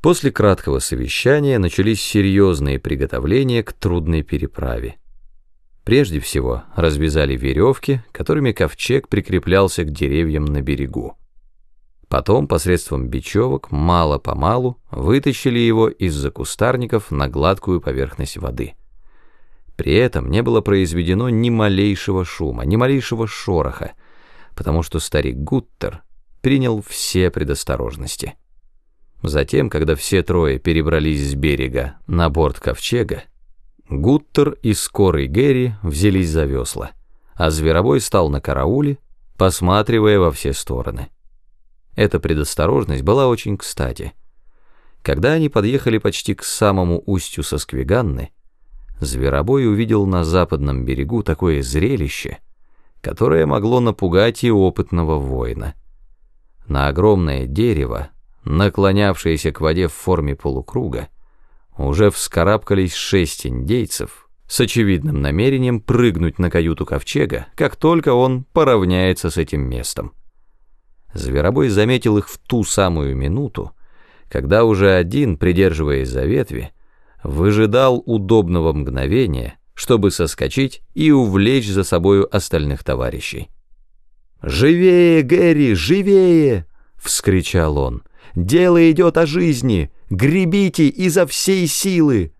После краткого совещания начались серьезные приготовления к трудной переправе. Прежде всего развязали веревки, которыми ковчег прикреплялся к деревьям на берегу. Потом посредством бечевок мало-помалу вытащили его из-за кустарников на гладкую поверхность воды. При этом не было произведено ни малейшего шума, ни малейшего шороха, потому что старик Гуттер принял все предосторожности. Затем, когда все трое перебрались с берега на борт ковчега, Гуттер и скорый Герри взялись за весла, а Зверобой стал на карауле, посматривая во все стороны. Эта предосторожность была очень кстати. Когда они подъехали почти к самому устью Сосквиганны, Зверобой увидел на западном берегу такое зрелище, которое могло напугать и опытного воина. На огромное дерево, наклонявшиеся к воде в форме полукруга, уже вскарабкались шесть индейцев с очевидным намерением прыгнуть на каюту ковчега, как только он поравняется с этим местом. Зверобой заметил их в ту самую минуту, когда уже один, придерживаясь за ветви, выжидал удобного мгновения, чтобы соскочить и увлечь за собою остальных товарищей. «Живее, Гэри, живее!» — вскричал он. Дело идет о жизни! Гребите изо всей силы!»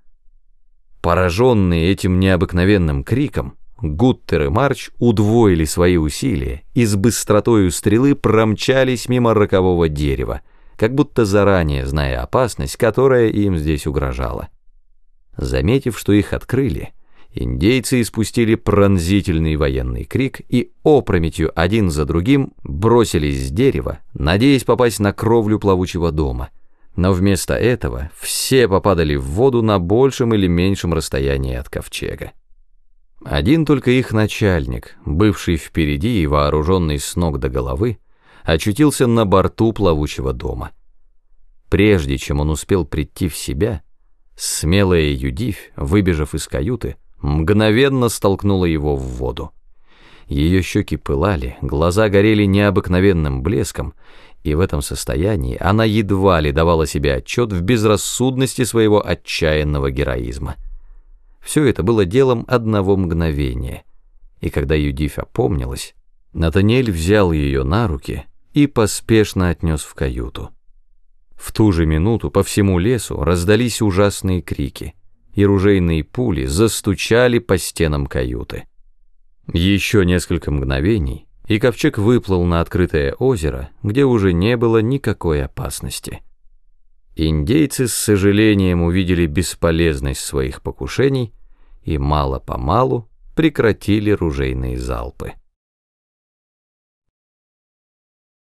Пораженные этим необыкновенным криком, Гуттер и Марч удвоили свои усилия и с быстротою стрелы промчались мимо рокового дерева, как будто заранее зная опасность, которая им здесь угрожала. Заметив, что их открыли, Индейцы испустили пронзительный военный крик и опрометью один за другим бросились с дерева, надеясь попасть на кровлю плавучего дома. Но вместо этого все попадали в воду на большем или меньшем расстоянии от ковчега. Один только их начальник, бывший впереди и вооруженный с ног до головы, очутился на борту плавучего дома. Прежде чем он успел прийти в себя, смелая Юдивь, выбежав из каюты, мгновенно столкнула его в воду. Ее щеки пылали, глаза горели необыкновенным блеском, и в этом состоянии она едва ли давала себе отчет в безрассудности своего отчаянного героизма. Все это было делом одного мгновения, и когда Юдифь опомнилась, Натаниэль взял ее на руки и поспешно отнес в каюту. В ту же минуту по всему лесу раздались ужасные крики — и ружейные пули застучали по стенам каюты. Еще несколько мгновений, и ковчег выплыл на открытое озеро, где уже не было никакой опасности. Индейцы с сожалением увидели бесполезность своих покушений и мало-помалу прекратили ружейные залпы.